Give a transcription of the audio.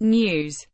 News.